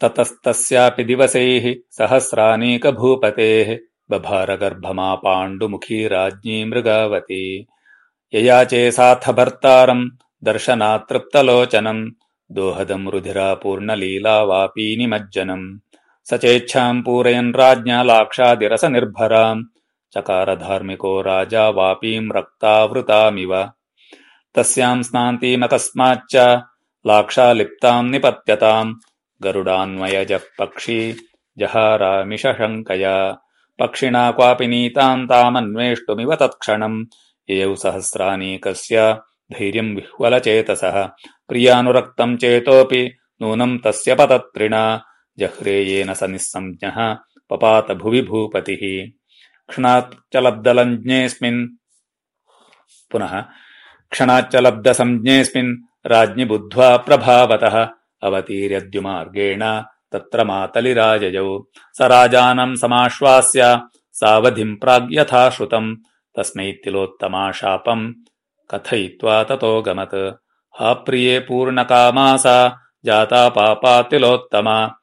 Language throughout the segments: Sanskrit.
ततस्तस्यापि दिवसैः सहस्रानेकभूपतेः बभारगर्भमापाण्डुमुखी राज्ञी मृगावती। ययाचे साथ भर्तारम् दर्शनातृप्तलोचनम् दोहदम् रुधिरापूर्णलीला वापी निमज्जनम् स चेच्छाम् पूरयन् राज्ञा लाक्षादिरसनिर्भराम् चकारधार्मिको राजा वापीम् रक्तावृतामिव। तस्याम् स्नान्तीमकस्माच्च लाक्षालिप्ताम् निपत्यताम् गरुडान्वयजः पक्षी जहारामिषशङ्कया। पक्षिणा क्वापि नीताम् तामन्वेष्टुमिव तत्क्षणम्। ययौ सहस्रानीकस्य धैर्यम् विह्वलचेतसः। प्रियानुरक्तम् चेतोऽपि नूनम् तस्य पतत्रिणा जह्रेयेन स निःसञ्ज्ञः पपात भुवि भूपतिः। क्षणाच्चलब्धलञ्ज्ञेऽस्मिन् पुनः। क्षणाच्चलब्धसञ्ज्ञेऽस्मिन् राज्ञि बुद्ध्वा प्रभावतः अवतीर्यद्युमार्गेण तत्र मातलिराजयौ स राजानम् समाश्वास्य सावधिम् प्राग्यथा श्रुतम् तस्मै तिलोत्तमा शापम् कथयित्वा ततो गमत्। हा प्रिये पूर्णकामासा जाता पापा तिलोत्तमा।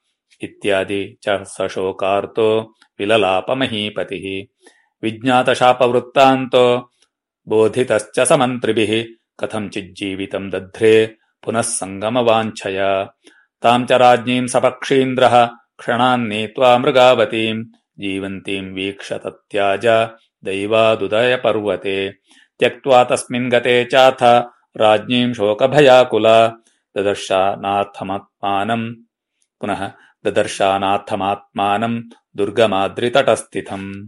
इत्यादि च सशोकार्तो विललापमहीपतिः। विज्ञातशापवृत्तान्तो बोधितश्च समन्त्रिभिः। कथञ्चिज्जीवितम् दध्रे पुनः सङ्गमवाञ्छया ताम् च राज्ञीम् सपक्षीन्द्रः क्षणान्नीत्वा मृगावतीम् जीवन्तीम् वीक्ष तत्याज दैवादुदयपर्वते। त्यक्त्वा तस्मिन् गते चाथ राज्ञीम् शोकभयाकुला ददर्शानाथमात्मानम् पुनः ददर्शानाथमात्मानम् दुर्गमाद्रितटस्थितम्।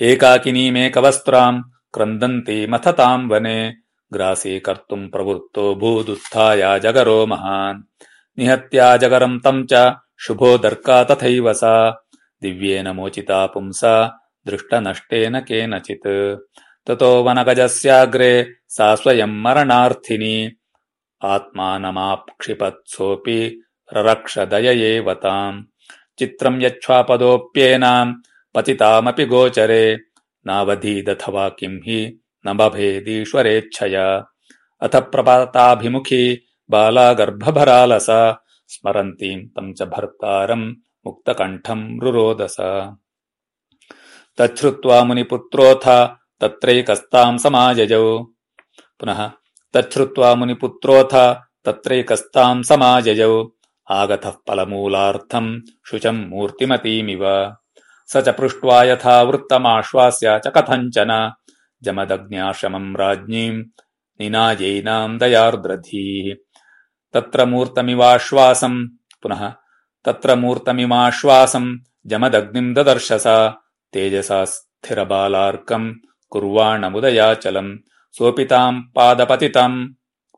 एकाकिनीमेकवस्त्राम् क्रन्दन्तीमथताम् वने ग्रासीकर्तुम् प्रवृत्तो भूदुत्थाया जगरो महान्। निहत्याजगरम् तम् च शुभो दर्का तथैव सा। दिव्येन मोचिता पुंसा दृष्टनष्टेन केनचित्। ततो वनगजस्याग्रे सा स्वयम् मरणार्थिनी। आत्मानमाक्षिपत्सोऽपि ररक्षदय ताम्। चित्रम् यच्छ्वापदोऽप्येनाम् पतितामपि गोचरे। नावधीदथवा किम् हि न बभेदीश्वरेच्छया अथ प्रपाताभिमुखी बाला गर्भभरालसा स्मरन्तीम् तम् च भर्तारम् मुक्तकण्ठम् रुरोदस। तच्छ्रुत्वा मुनिपुत्रोऽथ तत्रैकस्ताम् समाजजौ पुनः तच्छ्रुत्वा मुनिपुत्रोऽथ तत्रैकस्ताम् समाजजौ आगतः फलमूलार्थम् शुचम् मूर्तिमतीमिव। स च पृष्ट्वा यथा वृत्तमाश्वास्य च कथञ्चन जमदग्न्याश्रमम् राज्ञीम् निनायैनाम् दयार्द्रधीः। तत्र मूर्तमिवाश्वासम् पुनः तत्र मूर्तमिमाश्वासम् जमदग्निम् ददर्शस तेजसा स्थिरबालार्कम् कुर्वाणमुदयाचलम् सोऽपिताम् पादपतिताम्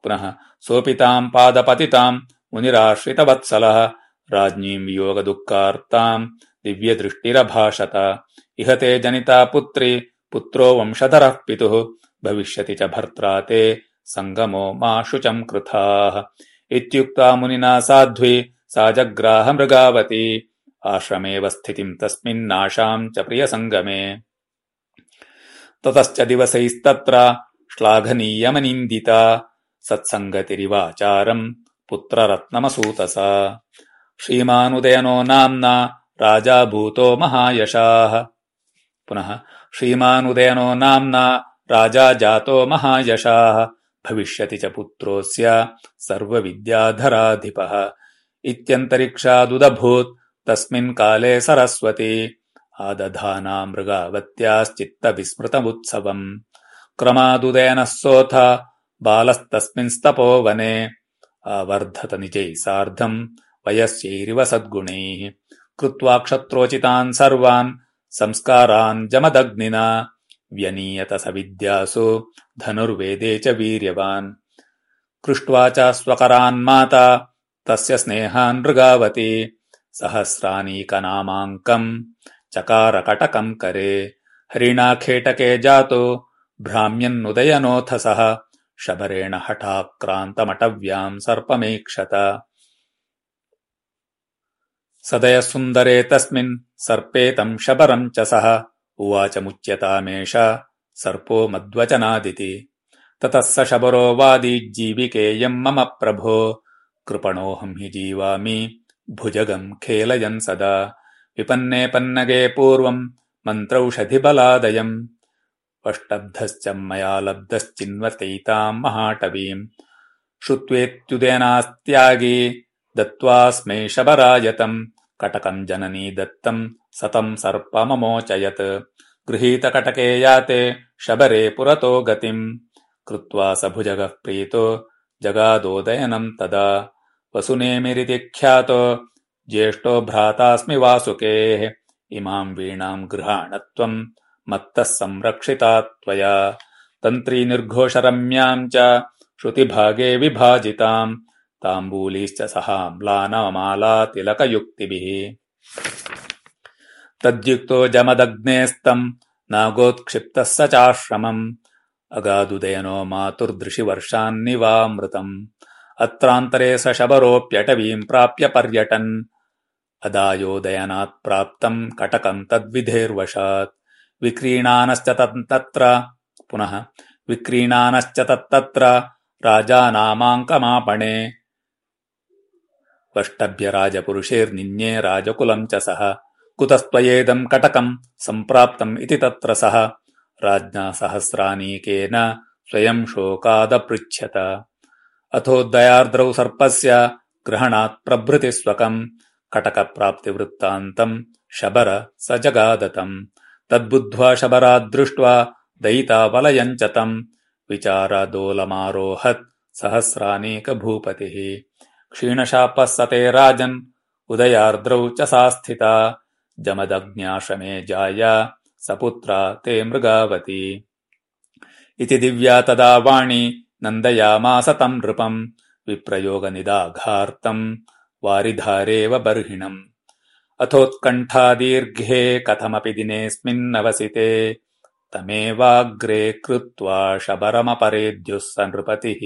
पुनः सोऽपिताम् पादपतिताम् मुनिराश्रितवत्सलः राज्ञीम् वियोगदुःखार्ताम् दिव्यदृष्टिरभाषत। इह ते जनिता पुत्री पुत्रो वंशधरः पितुः भविष्यति च भर्त्रा ते सङ्गमो मा शुचम् कृथाः। इत्युक्ता मुनिना साध्वी सा जग्राहमृगावती आश्रमेव स्थितिम् तस्मिन्नाशाम् च प्रियसङ्गमे। ततश्च दिवसैस्तत्र श्लाघनीयमनिन्दिता सत्सङ्गतिरिवाचारम् पुत्ररत्नमसूतसा। श्रीमानुदयनो नाम्ना राजा भूतो महायशाः। पुनः श्रीमानुदयनो नाम्ना राजा जातो महायशाः। भविष्यति च पुत्रोऽस्य सर्वविद्याधराधिपः। इत्यन्तरिक्षादुदभूत् तस्मिन् काले सरस्वती। आदधाना मृगावत्याश्चित्तविस्मृतमुत्सवम्। क्रमादुदयनः सोऽथ बालस्तस्मिंस्तपो वने। आवर्धत निजैः सार्धम् वयस्यैरिव सद्गुणैः। कृत्वा क्षत्रोचितान् सर्वान् संस्कारान् जमदग्निना व्यनीयत स विद्यासु धनुर्वेदे च वीर्यवान्। कृष्ट्वा च स्वकरान्माता तस्य स्नेहान् मृगावती सहस्रानीकनामाङ्कम् चकारकटकम् करे। हरिणाखेटके जातो भ्राम्यन्नुदयनोऽथ सः शबरेण हठाक्रान्तमटव्याम् सर्पमेक्षत सदयसुन्दरे तस्मिन् सर्पे तम् शबरम् च सः। उवाच मुच्यतामेष सर्पो मद्वचनादिति। ततः स शबरो वादीज्जीविकेयम् मम प्रभो। कृपणोऽहम् हि जीवामि भुजगम् खेलयन् सदा। विपन्ने पन्नगे पूर्वम् मन्त्रौषधिबलादयम्। अष्टब्धश्च मया लब्धश्चिन्वतैताम् महाटवीम्। श्रुत्वेत्युदेनास्त्यागी दत्त्वास्मै शबरायतम् कटकम् जननी दत्तम् सतम् सर्पममोचयत्। गृहीतकटके याते शबरे पुरतो गतिम्। कृत्वा स भुजगः प्रीतो जगादोदयनम् तदा। वसुनेमिरिति ख्यातो ज्येष्ठो भ्रातास्मि वासुकेः। इमाम् वीणाम् गृहाणत्वम् मत्तः संरक्षिता त्वया। तन्त्रीनिर्घोषरम्याम् च श्रुतिभागे विभाजिताम् ताम्बूलीश्च सहाम्लानमाला तिलकयुक्तिभिः। तद्युक्तो जमदग्नेस्तम् नागोत्क्षिप्तः स चाश्रमम्। अगादुदयनो मातुर्दृशिवर्षान्निवामृतम्। अत्रान्तरे स शबरोऽप्यटवीम् प्राप्य पर्यटन्। अदायोदयनात् प्राप्तम् कटकम् तद्विधेर्वशात्। विक्रीणानश्च पुनः विक्रीणानश्च तत्तत्र राजानामाङ्कमापणे वष्टभ्यराजपुरुषेर्निन्ये राजकुलम् च सः। कुतस्त्वयेदम् कटकम् सम्प्राप्तम् इति तत्र सः। राज्ञा सहस्रानीकेन स्वयम् शोकादपृच्छत अथोदयार्द्रौ सर्पस्य ग्रहणात् प्रभृति स्वकम् कटकप्राप्तिवृत्तान्तम् शबर स जगादतम्। तद्बुद्ध्वा शबराद्दृष्ट्वा दयितावलयम् च तम् विचारादोलमारोहत् सहस्रानीकभूपतिः क्षीणशापः स ते राजन् उदयार्द्रौ च सा स्थिता जमदग्न्याश्रमे जाया सपुत्रा ते मृगावती। इति दिव्या तदा वाणी नन्दयामास तम् नृपम् विप्रयोगनिदाघार्तम् वारिधारेव बर्हिणम्। अथोत्कण्ठादीर्घे कथमपि दिनेऽस्मिन्नवसिते तमेवाग्रे कृत्वा शबरमपरेद्युः स नृपतिः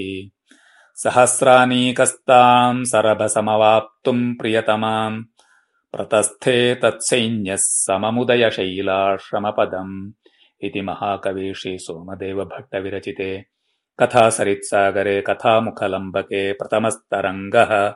सहस्रानीकस्ताम् सरभसमवाप्तुम् प्रियतमाम्। प्रतस्थे तत्सैन्यः सममुदयशैलाश्रमपदम् इति महाकवी श्रीसोमदेवभट्टविरचिते कथासरित्सागरे कथामुखलम्बके प्रथमस्तरङ्गः